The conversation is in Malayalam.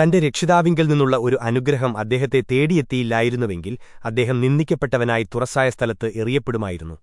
തന്റെ രക്ഷിതാവിങ്കിൽ നിന്നുള്ള ഒരു അനുഗ്രഹം അദ്ദേഹത്തെ തേടിയെത്തിയില്ലായിരുന്നുവെങ്കിൽ അദ്ദേഹം നിന്ദിക്കപ്പെട്ടവനായി തുറസായ സ്ഥലത്ത് എറിയപ്പെടുമായിരുന്നു.